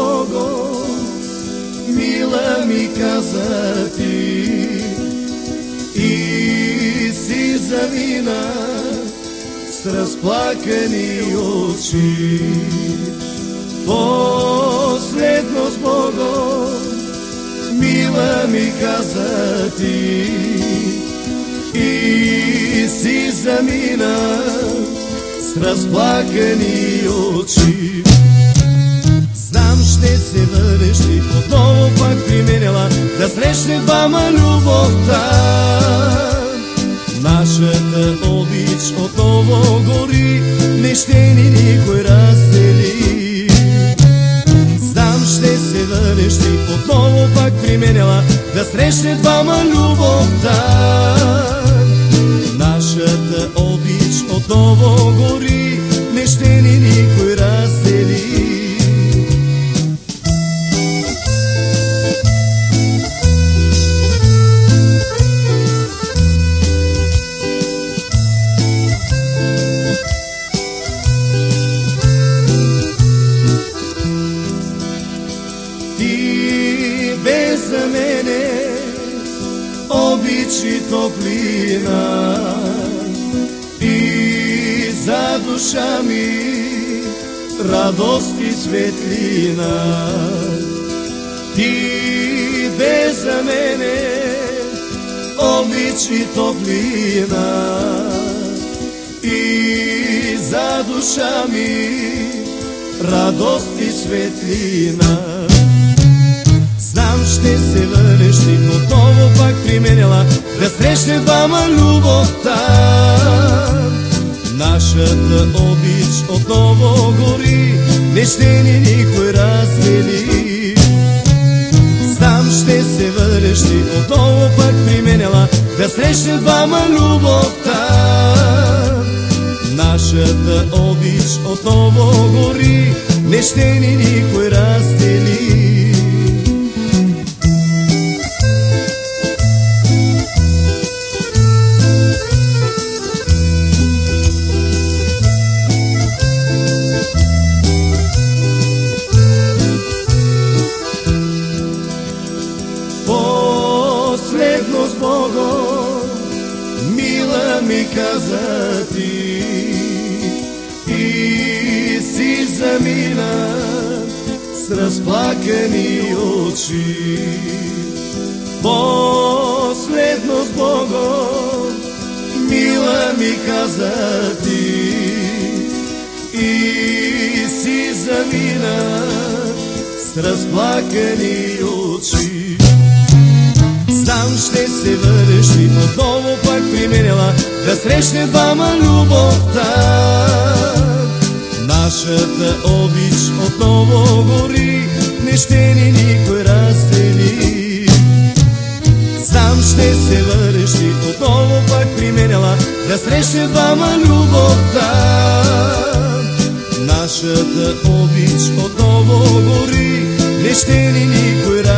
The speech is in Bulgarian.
Богом, мила ми каза ти и си замина с разплакани очи. Последно с Богом, мила ми каза ти и си замина с разплакани очи. Знам, Ще се върнеш и отново пак применяла да срещне двама любовта. Нашата обич отново гори, не ще ни никой раздели. Знам, ще се върнеш и отново пак применяла да срещне двама любовта. Обич и топлина и за душа ми радост и светлина. Ти бе за мене обич и топлина и за душа ми радост и светлина. Знам, ще се върнеш да срещне двама любовта. Нашата обич отново гори, не ще ни никой раздели. Знам, ще се върнеш и отново пак применяла да срещне двама любовта. Нашата обич отново гори, не ще ни никой раздели. Ми каза ти и си замина с разплакани очи. Последно с Богом, мила ми каза ти и си замина с разплакани очи. Ще се върнеш и отново пак применяла да срещне двама любовта. Нашата обич отново гори, не ще ни никой раздели. Знам, ще се върнеш и отново пак применяла да срещне двама любовта. Нашата обич отново гори, не ще ни никой раздели.